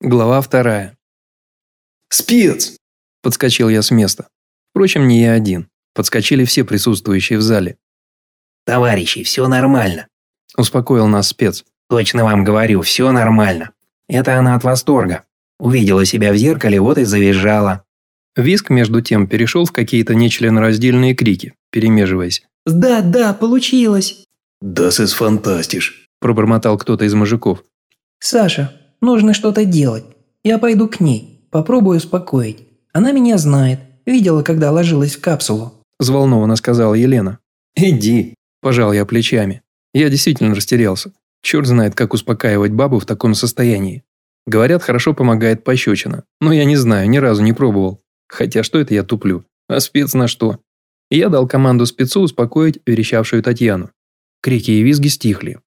Глава вторая. «Спец!» – подскочил я с места. Впрочем, не я один. Подскочили все присутствующие в зале. «Товарищи, все нормально», – успокоил нас спец. «Точно вам говорю, все нормально. Это она от восторга. Увидела себя в зеркале, вот и завизжала». Виск, между тем, перешел в какие-то нечленораздельные крики, перемеживаясь. «Да, да, получилось!» «Да, сыс фантастиш!» – пробормотал кто-то из мужиков. «Саша, Нужно что-то делать. Я пойду к ней, попробую успокоить. Она меня знает, видела, когда ложилась в капсулу». Взволнованно сказала Елена. «Иди», – пожал я плечами. Я действительно растерялся. Черт знает, как успокаивать бабу в таком состоянии. Говорят, хорошо помогает пощечина. Но я не знаю, ни разу не пробовал. Хотя что это я туплю? А спец на что? Я дал команду спецу успокоить верещавшую Татьяну. Крики и визги стихли.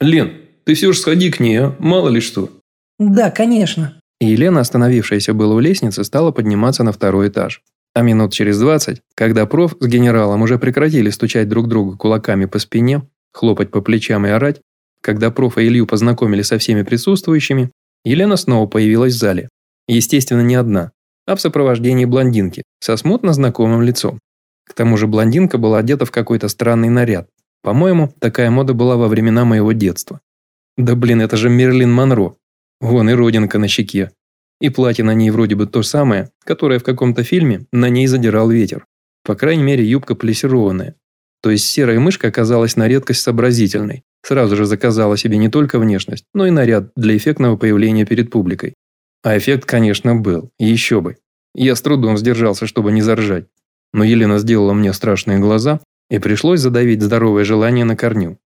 «Лен, ты все же сходи к ней, а? Мало ли что». «Да, конечно». Елена, остановившаяся было у лестницы, стала подниматься на второй этаж. А минут через двадцать, когда проф с генералом уже прекратили стучать друг друга кулаками по спине, хлопать по плечам и орать, когда проф и Илью познакомили со всеми присутствующими, Елена снова появилась в зале. Естественно, не одна, а в сопровождении блондинки со смутно знакомым лицом. К тому же блондинка была одета в какой-то странный наряд. По-моему, такая мода была во времена моего детства. Да блин, это же Мерлин Монро. Вон и родинка на щеке. И платье на ней вроде бы то самое, которое в каком-то фильме на ней задирал ветер. По крайней мере, юбка плессированная. То есть серая мышка оказалась на редкость сообразительной. Сразу же заказала себе не только внешность, но и наряд для эффектного появления перед публикой. А эффект, конечно, был. Еще бы. Я с трудом сдержался, чтобы не заржать. Но Елена сделала мне страшные глаза, и пришлось задавить здоровое желание на корню.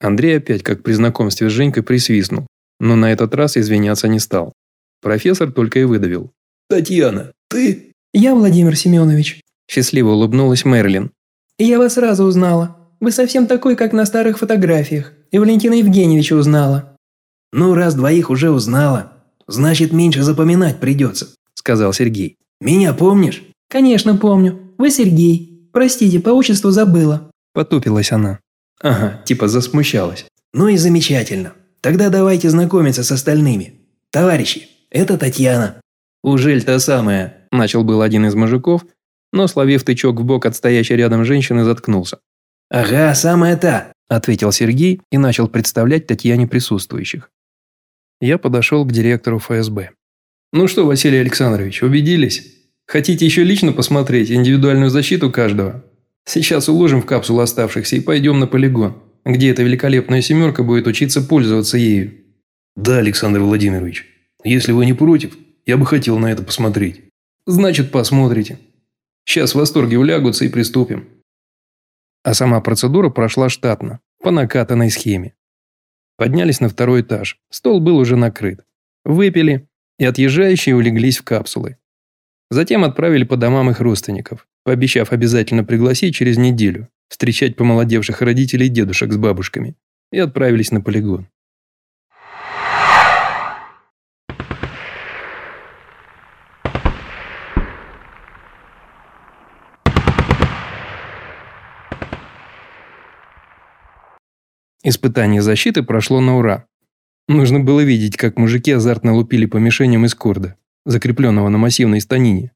Андрей опять, как при знакомстве с Женькой, присвистнул, но на этот раз извиняться не стал. Профессор только и выдавил. «Татьяна, ты?» «Я Владимир Семенович», – счастливо улыбнулась Мерлин. «Я вас сразу узнала. Вы совсем такой, как на старых фотографиях. И Валентина Евгеньевича узнала». «Ну, раз двоих уже узнала, значит, меньше запоминать придется», – сказал Сергей. «Меня помнишь?» «Конечно помню. Вы Сергей. Простите, по отчеству забыла». Потупилась она. Ага, типа засмущалась. «Ну и замечательно. Тогда давайте знакомиться с остальными. Товарищи, это Татьяна». «Ужель та самая», – начал был один из мужиков, но, словив тычок в бок от стоящей рядом женщины, заткнулся. «Ага, самая та», – ответил Сергей и начал представлять Татьяне присутствующих. Я подошел к директору ФСБ. «Ну что, Василий Александрович, убедились? Хотите еще лично посмотреть индивидуальную защиту каждого? Сейчас уложим в капсулу оставшихся и пойдем на полигон где эта великолепная семерка будет учиться пользоваться ею. Да, Александр Владимирович, если вы не против, я бы хотел на это посмотреть. Значит, посмотрите. Сейчас в восторге улягутся и приступим. А сама процедура прошла штатно, по накатанной схеме. Поднялись на второй этаж, стол был уже накрыт. Выпили, и отъезжающие улеглись в капсулы. Затем отправили по домам их родственников, пообещав обязательно пригласить через неделю, встречать помолодевших родителей дедушек с бабушками, и отправились на полигон. Испытание защиты прошло на ура. Нужно было видеть, как мужики азартно лупили по мишеням из корда, закрепленного на массивной станине.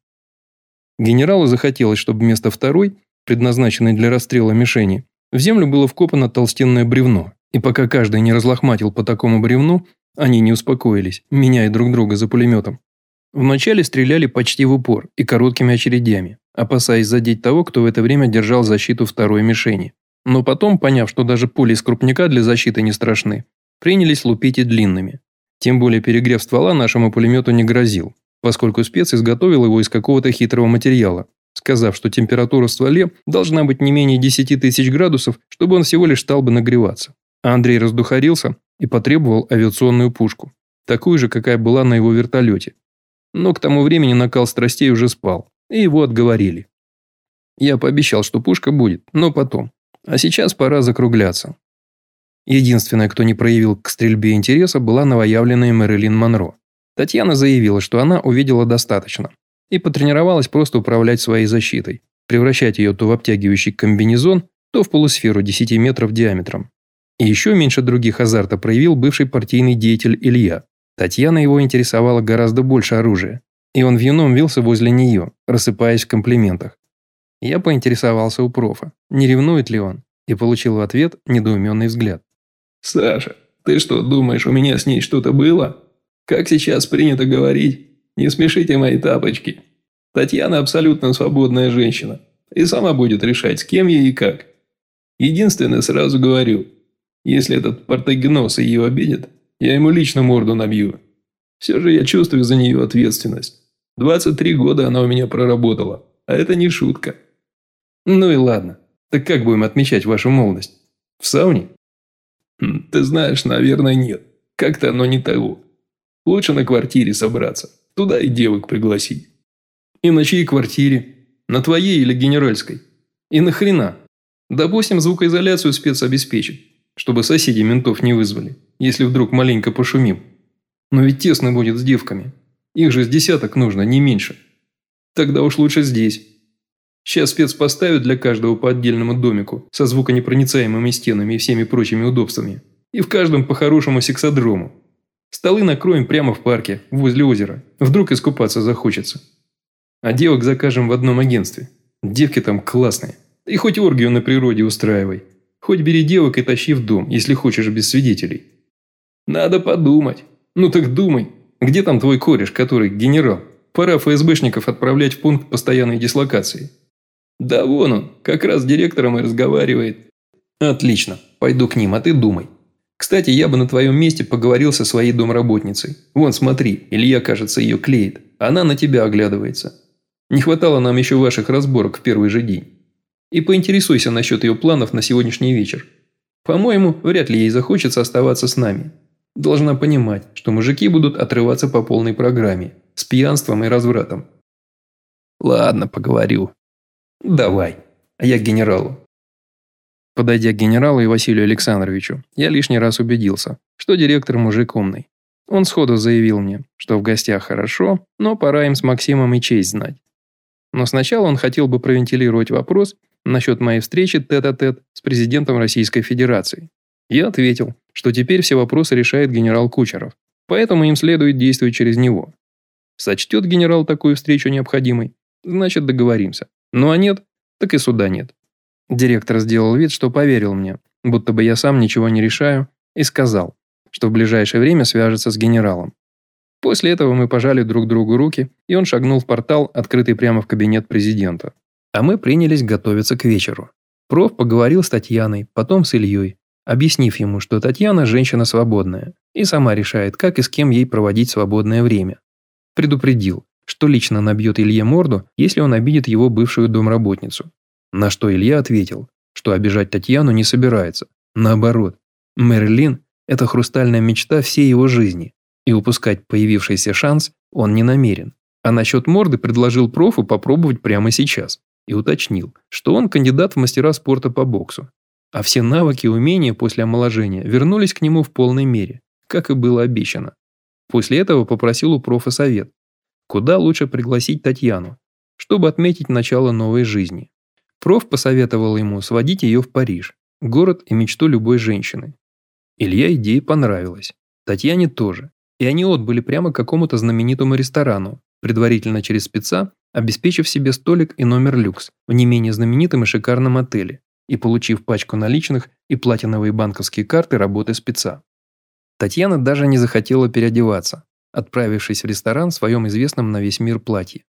Генералу захотелось, чтобы вместо второй предназначенной для расстрела мишени, в землю было вкопано толстенное бревно, и пока каждый не разлохматил по такому бревну, они не успокоились, меняя друг друга за пулеметом. Вначале стреляли почти в упор и короткими очередями, опасаясь задеть того, кто в это время держал защиту второй мишени. Но потом, поняв, что даже пули из крупника для защиты не страшны, принялись лупить и длинными. Тем более перегрев ствола нашему пулемету не грозил, поскольку спец изготовил его из какого-то хитрого материала, сказав, что температура в стволе должна быть не менее 10 тысяч градусов, чтобы он всего лишь стал бы нагреваться. А Андрей раздухарился и потребовал авиационную пушку, такую же, какая была на его вертолете. Но к тому времени накал страстей уже спал, и его отговорили. Я пообещал, что пушка будет, но потом. А сейчас пора закругляться. Единственная, кто не проявил к стрельбе интереса, была новоявленная Мэрилин Монро. Татьяна заявила, что она увидела достаточно, и потренировалась просто управлять своей защитой, превращать ее то в обтягивающий комбинезон, то в полусферу 10 метров диаметром. И еще меньше других азарта проявил бывший партийный деятель Илья. Татьяна его интересовала гораздо больше оружия, и он вьюном вился возле нее, рассыпаясь в комплиментах. Я поинтересовался у профа, не ревнует ли он, и получил в ответ недоуменный взгляд. «Саша, ты что, думаешь, у меня с ней что-то было? Как сейчас принято говорить, не смешите мои тапочки. Татьяна абсолютно свободная женщина, и сама будет решать, с кем ей и как. Единственное, сразу говорю, если этот портогенос ее обидит, я ему лично морду набью. Все же я чувствую за нее ответственность. 23 года она у меня проработала, а это не шутка. Ну и ладно. Так как будем отмечать вашу молодость? В сауне? Хм, ты знаешь, наверное, нет. Как-то оно не того. Лучше на квартире собраться. Туда и девок пригласить. И на чьей квартире? На твоей или генеральской? И нахрена? Допустим, звукоизоляцию спец обеспечит, чтобы соседи ментов не вызвали, если вдруг маленько пошумим. Но ведь тесно будет с девками. Их же с десяток нужно, не меньше. Тогда уж лучше здесь. Сейчас спец поставит для каждого по отдельному домику со звуконепроницаемыми стенами и всеми прочими удобствами. И в каждом по хорошему сексодрому. Столы накроем прямо в парке, возле озера. Вдруг искупаться захочется. А девок закажем в одном агентстве. Девки там классные. И хоть оргию на природе устраивай. Хоть бери девок и тащи в дом, если хочешь без свидетелей. Надо подумать. Ну так думай. Где там твой кореш, который генерал? Пора ФСБшников отправлять в пункт постоянной дислокации. Да вон он, как раз с директором и разговаривает. Отлично, пойду к ним, а ты думай. Кстати, я бы на твоем месте поговорил со своей домработницей. Вон, смотри, Илья, кажется, ее клеит. Она на тебя оглядывается. Не хватало нам еще ваших разборок в первый же день. И поинтересуйся насчет ее планов на сегодняшний вечер. По-моему, вряд ли ей захочется оставаться с нами. Должна понимать, что мужики будут отрываться по полной программе, с пьянством и развратом. Ладно, поговорю. Давай. А я к генералу. Подойдя к генералу и Василию Александровичу, я лишний раз убедился, что директор мужик умный. Он сходу заявил мне, что в гостях хорошо, но пора им с Максимом и честь знать. Но сначала он хотел бы провентилировать вопрос насчет моей встречи тет-а-тет -тет с президентом Российской Федерации. Я ответил, что теперь все вопросы решает генерал Кучеров, поэтому им следует действовать через него. Сочтет генерал такую встречу необходимой, значит договоримся. Ну а нет, так и суда нет. Директор сделал вид, что поверил мне, будто бы я сам ничего не решаю, и сказал, что в ближайшее время свяжется с генералом. После этого мы пожали друг другу руки, и он шагнул в портал, открытый прямо в кабинет президента. А мы принялись готовиться к вечеру. Проф поговорил с Татьяной, потом с Ильей, объяснив ему, что Татьяна – женщина свободная, и сама решает, как и с кем ей проводить свободное время. Предупредил, что лично набьет Илье морду, если он обидит его бывшую домработницу, на что Илья ответил, что обижать Татьяну не собирается. Наоборот, Мерлин – это хрустальная мечта всей его жизни, и упускать появившийся шанс он не намерен. А насчет морды предложил профу попробовать прямо сейчас и уточнил, что он кандидат в мастера спорта по боксу. А все навыки и умения после омоложения вернулись к нему в полной мере, как и было обещано. После этого попросил у профа совет, куда лучше пригласить Татьяну, чтобы отметить начало новой жизни. Проф посоветовал ему сводить ее в Париж, город и мечту любой женщины. Илья идея понравилась. Татьяне тоже. И они отбыли прямо к какому-то знаменитому ресторану, предварительно через спеца, обеспечив себе столик и номер люкс в не менее знаменитом и шикарном отеле и получив пачку наличных и платиновые банковские карты работы спеца. Татьяна даже не захотела переодеваться, отправившись в ресторан в своем известном на весь мир платье.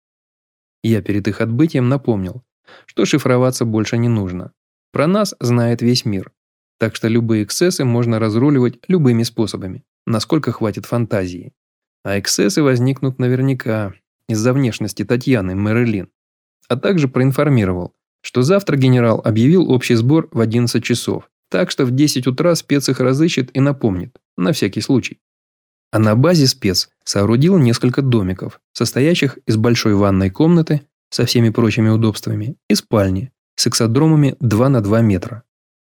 Я перед их отбытием напомнил, что шифроваться больше не нужно. Про нас знает весь мир. Так что любые эксцессы можно разруливать любыми способами, насколько хватит фантазии. А эксцессы возникнут наверняка из-за внешности Татьяны Мэрилин. А также проинформировал, что завтра генерал объявил общий сбор в 11 часов, так что в 10 утра спец их разыщет и напомнит, на всякий случай. А на базе спец соорудил несколько домиков, состоящих из большой ванной комнаты, со всеми прочими удобствами, и спальни с эксодромами 2 на 2 метра.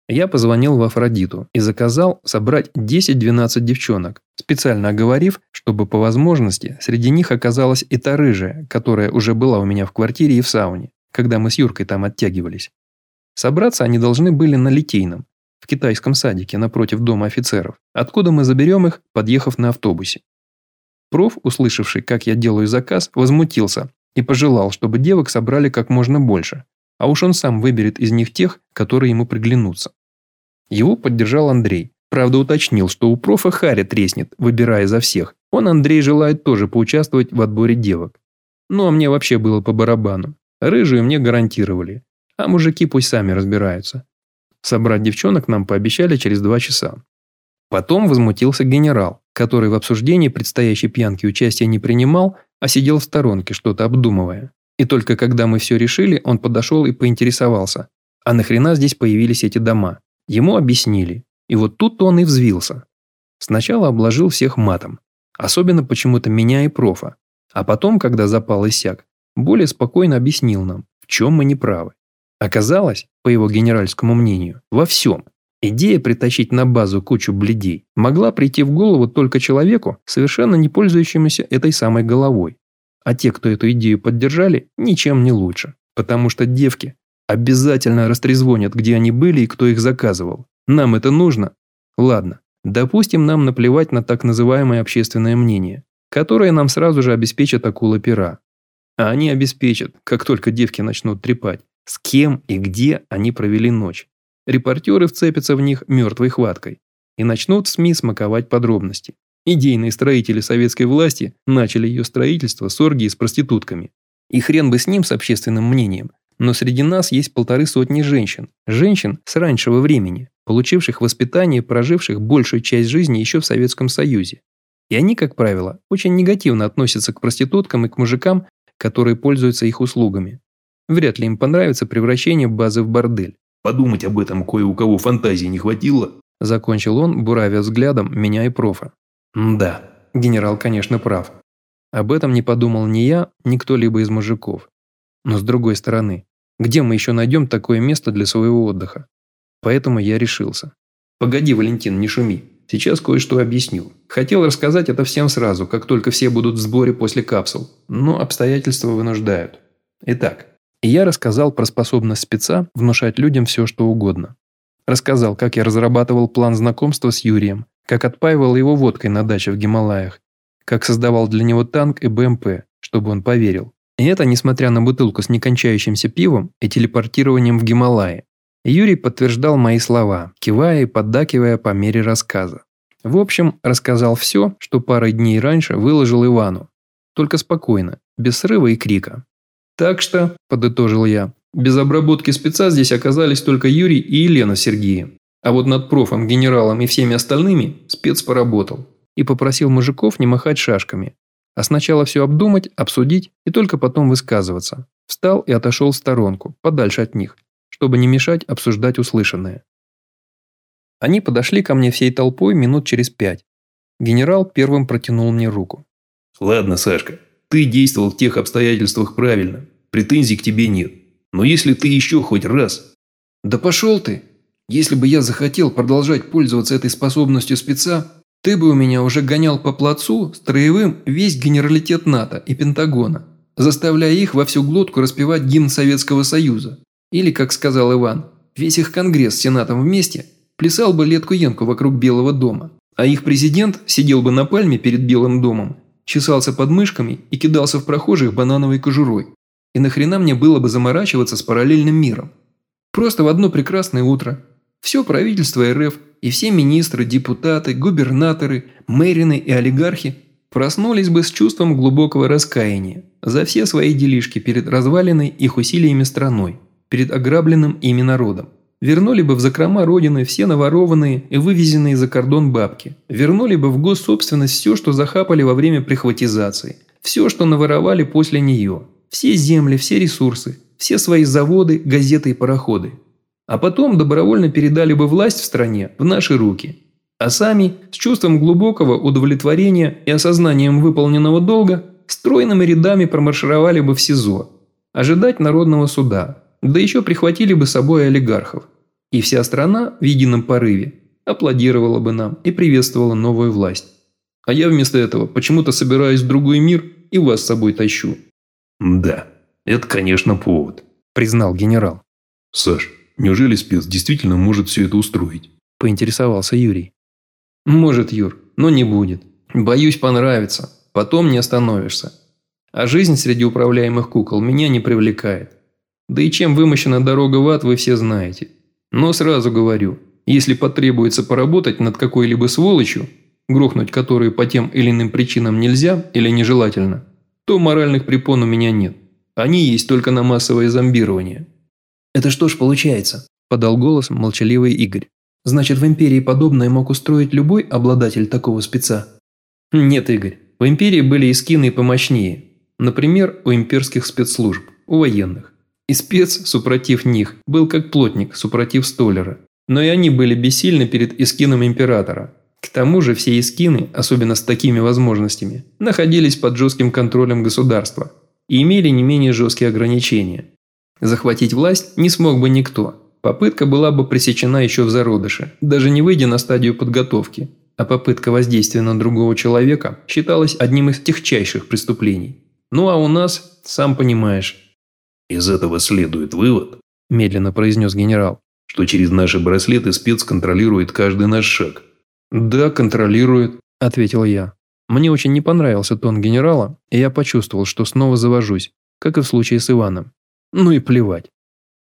Я позвонил в Афродиту и заказал собрать 10-12 девчонок, специально оговорив, чтобы по возможности среди них оказалась и та рыжая, которая уже была у меня в квартире и в сауне, когда мы с Юркой там оттягивались. Собраться они должны были на Литейном, в китайском садике напротив дома офицеров, откуда мы заберем их, подъехав на автобусе. Проф, услышавший, как я делаю заказ, возмутился и пожелал, чтобы девок собрали как можно больше, а уж он сам выберет из них тех, которые ему приглянутся. Его поддержал Андрей. Правда, уточнил, что у профа Харя треснет, выбирая за всех. Он, Андрей, желает тоже поучаствовать в отборе девок. Ну, а мне вообще было по барабану. Рыжие мне гарантировали. А мужики пусть сами разбираются. Собрать девчонок нам пообещали через два часа. Потом возмутился генерал, который в обсуждении предстоящей пьянки участия не принимал, а сидел в сторонке, что-то обдумывая. И только когда мы все решили, он подошел и поинтересовался, а нахрена здесь появились эти дома? Ему объяснили. И вот тут он и взвился. Сначала обложил всех матом. Особенно почему-то меня и профа. А потом, когда запал иссяк, более спокойно объяснил нам, в чем мы неправы. Оказалось, по его генеральскому мнению, во всем. Идея притащить на базу кучу бледей могла прийти в голову только человеку, совершенно не пользующемуся этой самой головой. А те, кто эту идею поддержали, ничем не лучше. Потому что девки обязательно растрезвонят, где они были и кто их заказывал. Нам это нужно? Ладно, допустим, нам наплевать на так называемое общественное мнение, которое нам сразу же обеспечат акула пера. А они обеспечат, как только девки начнут трепать, с кем и где они провели ночь. Репортеры вцепятся в них мертвой хваткой и начнут СМИ смаковать подробности. Идейные строители советской власти начали ее строительство с оргией с проститутками. И хрен бы с ним, с общественным мнением. Но среди нас есть полторы сотни женщин. Женщин с раннего времени, получивших воспитание, проживших большую часть жизни еще в Советском Союзе. И они, как правило, очень негативно относятся к проституткам и к мужикам, которые пользуются их услугами. Вряд ли им понравится превращение базы в бордель. Подумать об этом кое у кого фантазии не хватило. Закончил он, буравя взглядом меня и профа. да, генерал, конечно, прав. Об этом не подумал ни я, ни кто-либо из мужиков. Но с другой стороны, где мы еще найдем такое место для своего отдыха? Поэтому я решился. Погоди, Валентин, не шуми. Сейчас кое-что объясню. Хотел рассказать это всем сразу, как только все будут в сборе после капсул. Но обстоятельства вынуждают. Итак, и я рассказал про способность спеца внушать людям все, что угодно. Рассказал, как я разрабатывал план знакомства с Юрием, как отпаивал его водкой на даче в Гималаях, как создавал для него танк и БМП, чтобы он поверил. И это несмотря на бутылку с некончающимся пивом и телепортированием в Гималаи. Юрий подтверждал мои слова, кивая и поддакивая по мере рассказа. В общем, рассказал все, что парой дней раньше выложил Ивану. Только спокойно, без срыва и крика. Так что, подытожил я, без обработки спеца здесь оказались только Юрий и Елена Сергеем. А вот над профом, генералом и всеми остальными спец поработал. И попросил мужиков не махать шашками. А сначала все обдумать, обсудить и только потом высказываться. Встал и отошел в сторонку, подальше от них, чтобы не мешать обсуждать услышанное. Они подошли ко мне всей толпой минут через пять. Генерал первым протянул мне руку. «Ладно, Сашка, ты действовал в тех обстоятельствах правильно. Претензий к тебе нет. Но если ты еще хоть раз... Да пошел ты. Если бы я захотел продолжать пользоваться этой способностью спеца, ты бы у меня уже гонял по плацу строевым весь генералитет НАТО и Пентагона, заставляя их во всю глотку распевать гимн Советского Союза. Или, как сказал Иван, весь их конгресс с Сенатом вместе плясал бы летку-янку вокруг Белого дома, а их президент сидел бы на пальме перед Белым домом чесался под мышками и кидался в прохожих банановой кожурой. И нахрена мне было бы заморачиваться с параллельным миром? Просто в одно прекрасное утро все правительство РФ и все министры, депутаты, губернаторы, мэрины и олигархи проснулись бы с чувством глубокого раскаяния за все свои делишки перед разваленной их усилиями страной, перед ограбленным ими народом. Вернули бы в закрома Родины все наворованные и вывезенные за кордон бабки. Вернули бы в госсобственность все, что захапали во время прихватизации. Все, что наворовали после нее. Все земли, все ресурсы, все свои заводы, газеты и пароходы. А потом добровольно передали бы власть в стране в наши руки. А сами, с чувством глубокого удовлетворения и осознанием выполненного долга, стройными рядами промаршировали бы в СИЗО. Ожидать народного суда, да еще прихватили бы с собой олигархов. И вся страна в едином порыве аплодировала бы нам и приветствовала новую власть. А я вместо этого почему-то собираюсь в другой мир и вас с собой тащу. Да, это, конечно, повод, признал генерал. Саш, неужели спец действительно может все это устроить? Поинтересовался Юрий. Может, Юр, но не будет. Боюсь, понравится. потом не остановишься. А жизнь среди управляемых кукол меня не привлекает. Да и чем вымощена дорога в ад, вы все знаете. Но сразу говорю, если потребуется поработать над какой-либо сволочью, грохнуть которую по тем или иным причинам нельзя или нежелательно, то моральных препон у меня нет. Они есть только на массовое зомбирование. «Это что ж получается?» – подал голос молчаливый Игорь. «Значит, в Империи подобное мог устроить любой обладатель такого спеца?» «Нет, Игорь. В Империи были и скины помощнее. Например, у имперских спецслужб, у военных. И спец, супротив них, был как плотник, супротив столера. Но и они были бессильны перед искином императора. К тому же все искины, особенно с такими возможностями, находились под жестким контролем государства и имели не менее жесткие ограничения. Захватить власть не смог бы никто. Попытка была бы пресечена еще в зародыше, даже не выйдя на стадию подготовки. А попытка воздействия на другого человека считалась одним из техчайших преступлений. Ну а у нас, сам понимаешь. Из этого следует вывод, медленно произнес генерал, что через наши браслеты спец контролирует каждый наш шаг. Да, контролирует, ответил я. Мне очень не понравился тон генерала, и я почувствовал, что снова завожусь, как и в случае с Иваном. Ну и плевать.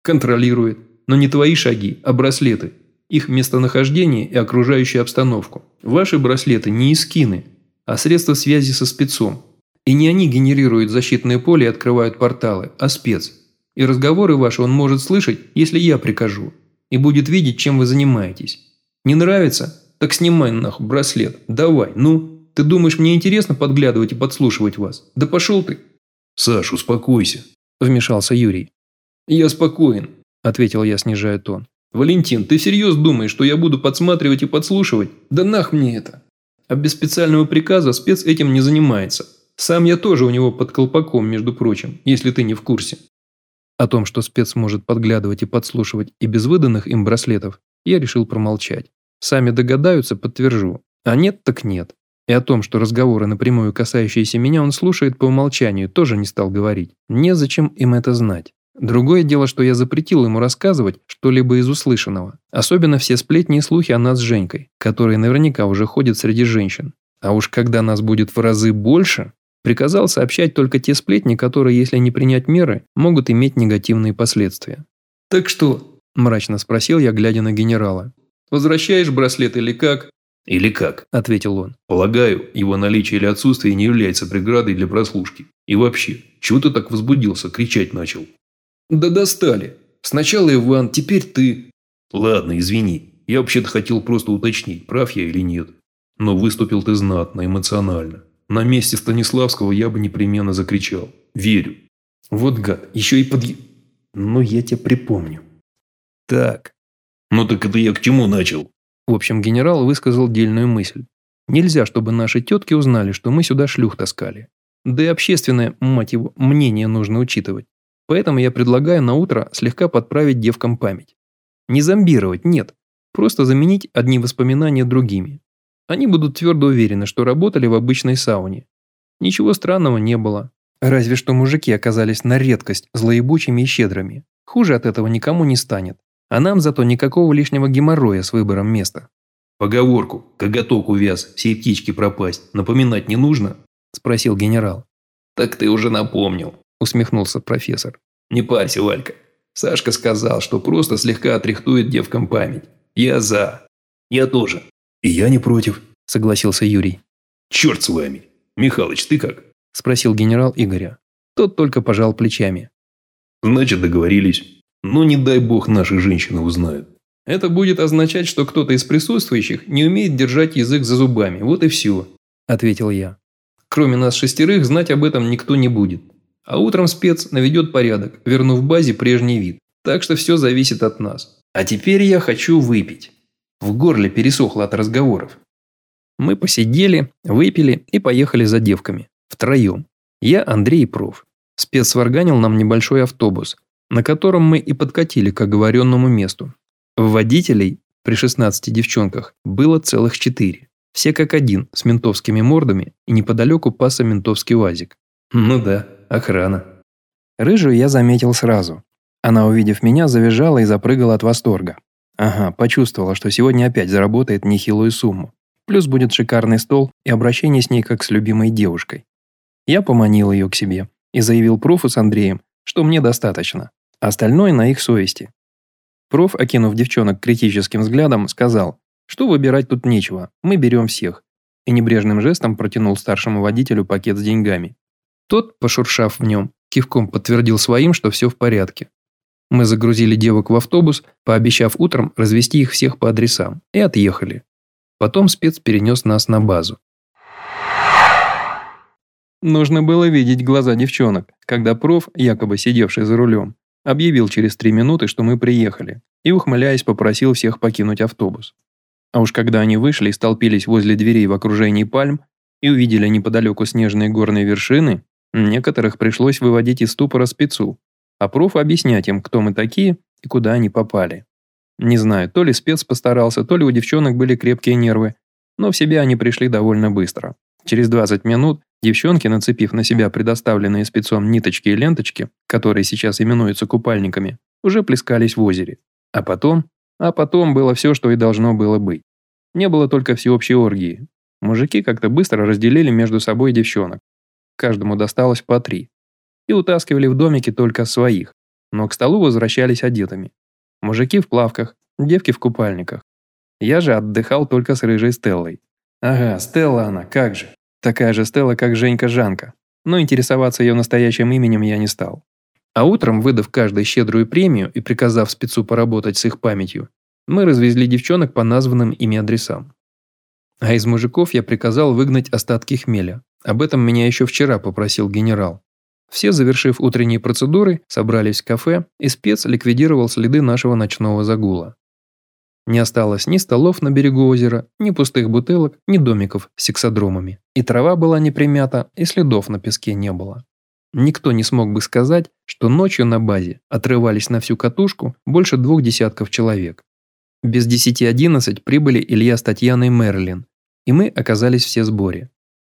Контролирует, но не твои шаги, а браслеты. Их местонахождение и окружающую обстановку. Ваши браслеты не искины, а средства связи со спецом, и не они генерируют защитное поле и открывают порталы, а спец. И разговоры ваши он может слышать, если я прикажу. И будет видеть, чем вы занимаетесь. Не нравится? Так снимай нахуй браслет. Давай, ну. Ты думаешь, мне интересно подглядывать и подслушивать вас? Да пошел ты. Саш, успокойся. Вмешался Юрий. Я спокоен, ответил я, снижая тон. Валентин, ты всерьез думаешь, что я буду подсматривать и подслушивать? Да нах мне это. А без специального приказа спец этим не занимается. Сам я тоже у него под колпаком, между прочим, если ты не в курсе. О том, что спец может подглядывать и подслушивать и без выданных им браслетов, я решил промолчать. Сами догадаются, подтвержу. А нет, так нет. И о том, что разговоры напрямую касающиеся меня он слушает по умолчанию, тоже не стал говорить. Незачем им это знать. Другое дело, что я запретил ему рассказывать что-либо из услышанного. Особенно все сплетни и слухи о нас с Женькой, которые наверняка уже ходят среди женщин. А уж когда нас будет в разы больше, Приказал сообщать только те сплетни, которые, если не принять меры, могут иметь негативные последствия. «Так что?» – мрачно спросил я, глядя на генерала. «Возвращаешь браслет или как?» «Или как?» – ответил он. «Полагаю, его наличие или отсутствие не является преградой для прослушки. И вообще, чего ты так возбудился, кричать начал?» «Да достали. Сначала Иван, теперь ты». «Ладно, извини. Я вообще-то хотел просто уточнить, прав я или нет. Но выступил ты знатно, эмоционально. На месте Станиславского я бы непременно закричал. Верю. Вот гад, еще и под... Ну, я тебе припомню. Так. Ну так это я к чему начал? В общем, генерал высказал дельную мысль. Нельзя, чтобы наши тетки узнали, что мы сюда шлюх таскали. Да и общественное, мать его, мнение нужно учитывать. Поэтому я предлагаю на утро слегка подправить девкам память. Не зомбировать, нет. Просто заменить одни воспоминания другими. Они будут твердо уверены, что работали в обычной сауне. Ничего странного не было. Разве что мужики оказались на редкость злоебучими и щедрыми. Хуже от этого никому не станет. А нам зато никакого лишнего геморроя с выбором места. «Поговорку, коготок увяз, всей птички пропасть, напоминать не нужно?» – спросил генерал. «Так ты уже напомнил», – усмехнулся профессор. «Не парься, Валька. Сашка сказал, что просто слегка отрихтует девкам память. Я за. Я тоже. «И я не против», – согласился Юрий. «Черт с вами! Михалыч, ты как?» – спросил генерал Игоря. Тот только пожал плечами. «Значит, договорились. Но не дай бог наши женщины узнают». «Это будет означать, что кто-то из присутствующих не умеет держать язык за зубами. Вот и все», – ответил я. «Кроме нас шестерых, знать об этом никто не будет. А утром спец наведет порядок, вернув базе прежний вид. Так что все зависит от нас. А теперь я хочу выпить». В горле пересохло от разговоров. Мы посидели, выпили и поехали за девками. Втроем. Я, Андрей и проф. Спец сварганил нам небольшой автобус, на котором мы и подкатили к оговоренному месту. Водителей при 16 девчонках было целых четыре. Все как один, с ментовскими мордами, и неподалеку паса ментовский УАЗик. Ну да, охрана. Рыжую я заметил сразу. Она, увидев меня, завизжала и запрыгала от восторга. Ага, почувствовала, что сегодня опять заработает нехилую сумму. Плюс будет шикарный стол и обращение с ней как с любимой девушкой. Я поманил ее к себе и заявил профу с Андреем, что мне достаточно. Остальное на их совести. Проф, окинув девчонок критическим взглядом, сказал, что выбирать тут нечего, мы берем всех. И небрежным жестом протянул старшему водителю пакет с деньгами. Тот, пошуршав в нем, кивком подтвердил своим, что все в порядке. Мы загрузили девок в автобус, пообещав утром развести их всех по адресам, и отъехали. Потом спец перенес нас на базу. Нужно было видеть глаза девчонок, когда проф, якобы сидевший за рулем, объявил через три минуты, что мы приехали, и, ухмыляясь, попросил всех покинуть автобус. А уж когда они вышли и столпились возле дверей в окружении пальм и увидели неподалеку снежные горные вершины, некоторых пришлось выводить из ступора спецу, а проф объяснять им, кто мы такие и куда они попали. Не знаю, то ли спец постарался, то ли у девчонок были крепкие нервы, но в себя они пришли довольно быстро. Через 20 минут девчонки, нацепив на себя предоставленные спецом ниточки и ленточки, которые сейчас именуются купальниками, уже плескались в озере. А потом... А потом было все, что и должно было быть. Не было только всеобщей оргии. Мужики как-то быстро разделили между собой девчонок. Каждому досталось по три. И утаскивали в домике только своих. Но к столу возвращались одетыми. Мужики в плавках, девки в купальниках. Я же отдыхал только с рыжей Стеллой. Ага, Стелла она, как же. Такая же Стелла, как Женька Жанка. Но интересоваться ее настоящим именем я не стал. А утром, выдав каждой щедрую премию и приказав спецу поработать с их памятью, мы развезли девчонок по названным ими адресам. А из мужиков я приказал выгнать остатки хмеля. Об этом меня еще вчера попросил генерал. Все, завершив утренние процедуры, собрались в кафе, и спец ликвидировал следы нашего ночного загула. Не осталось ни столов на берегу озера, ни пустых бутылок, ни домиков с сексодромами. И трава была не примята, и следов на песке не было. Никто не смог бы сказать, что ночью на базе отрывались на всю катушку больше двух десятков человек. Без 10-11 прибыли Илья с Татьяной Мерлин, и мы оказались все сборе.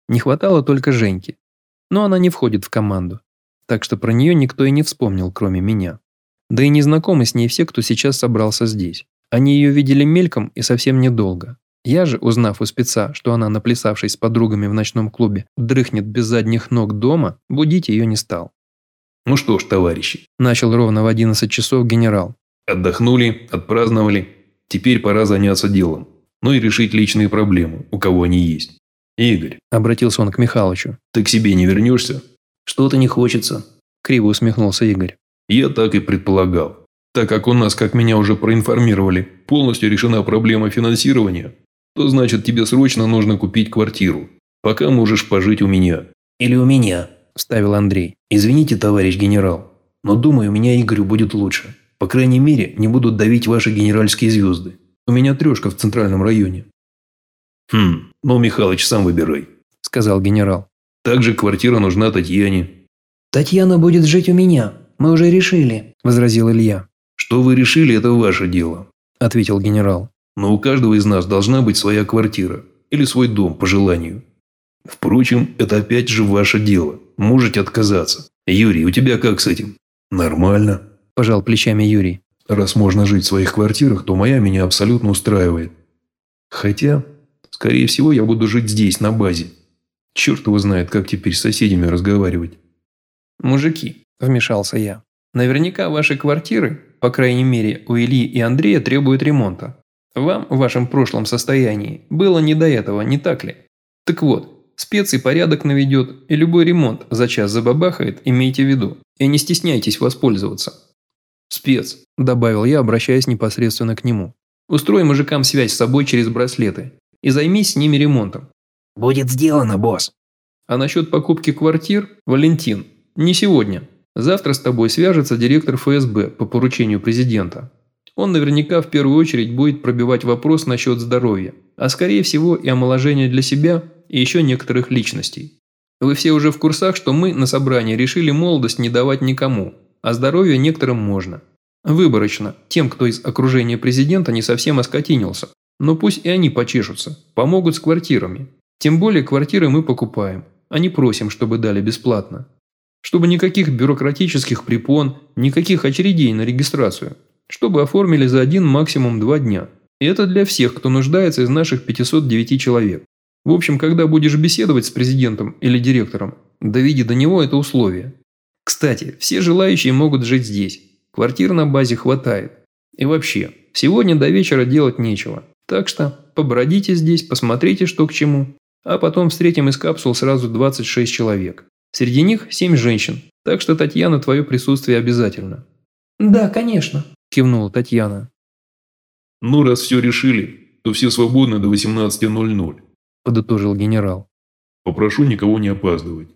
Не хватало только Женьки. Но она не входит в команду, так что про нее никто и не вспомнил, кроме меня. Да и не знакомы с ней все, кто сейчас собрался здесь. Они ее видели мельком и совсем недолго. Я же, узнав у спеца, что она, наплясавшись с подругами в ночном клубе, дрыхнет без задних ног дома, будить ее не стал. «Ну что ж, товарищи», – начал ровно в 11 часов генерал. «Отдохнули, отпраздновали. Теперь пора заняться делом. Ну и решить личные проблемы, у кого они есть. Игорь», – обратился он к Михалычу, – «ты к себе не вернешься?» «Что-то не хочется», – криво усмехнулся Игорь. «Я так и предполагал. Так как у нас, как меня уже проинформировали, полностью решена проблема финансирования, то значит тебе срочно нужно купить квартиру. Пока можешь пожить у меня». «Или у меня», – вставил Андрей. «Извините, товарищ генерал, но думаю, у меня Игорю будет лучше. По крайней мере, не будут давить ваши генеральские звезды. У меня трешка в центральном районе». «Хм, ну, Михалыч, сам выбирай», – сказал генерал. «Также квартира нужна Татьяне». «Татьяна будет жить у меня. Мы уже решили», – возразил Илья. «Что вы решили, это ваше дело», – ответил генерал. «Но у каждого из нас должна быть своя квартира или свой дом по желанию. Впрочем, это опять же ваше дело. Можете отказаться. Юрий, у тебя как с этим?» «Нормально», – пожал плечами Юрий. «Раз можно жить в своих квартирах, то моя меня абсолютно устраивает. Хотя, скорее всего, я буду жить здесь, на базе. Черт его знает, как теперь с соседями разговаривать». «Мужики», – вмешался я, – «наверняка ваши квартиры по крайней мере, у Ильи и Андрея требует ремонта. Вам в вашем прошлом состоянии было не до этого, не так ли? Так вот, специй порядок наведет, и любой ремонт за час забабахает, имейте в виду. И не стесняйтесь воспользоваться. «Спец», – добавил я, обращаясь непосредственно к нему. «Устрой мужикам связь с собой через браслеты и займись с ними ремонтом». «Будет сделано, босс». «А насчет покупки квартир, Валентин, не сегодня. Завтра с тобой свяжется директор ФСБ по поручению президента. Он наверняка в первую очередь будет пробивать вопрос насчет здоровья, а скорее всего и омоложения для себя и еще некоторых личностей. Вы все уже в курсах, что мы на собрании решили молодость не давать никому, а здоровье некоторым можно. Выборочно, тем, кто из окружения президента не совсем оскотинился. Но пусть и они почешутся, помогут с квартирами. Тем более квартиры мы покупаем, а не просим, чтобы дали бесплатно чтобы никаких бюрократических препон, никаких очередей на регистрацию, чтобы оформили за один максимум два дня. И это для всех, кто нуждается из наших 509 человек. В общем, когда будешь беседовать с президентом или директором, доведи до него это условие. Кстати, все желающие могут жить здесь. Квартир на базе хватает. И вообще, сегодня до вечера делать нечего. Так что побродите здесь, посмотрите, что к чему. А потом встретим из капсул сразу 26 человек. Среди них 7 женщин. Так что, Татьяна, твое присутствие обязательно. «Да, конечно», – кивнула Татьяна. «Ну, раз все решили, то все свободны до 18.00», – подытожил генерал. «Попрошу никого не опаздывать.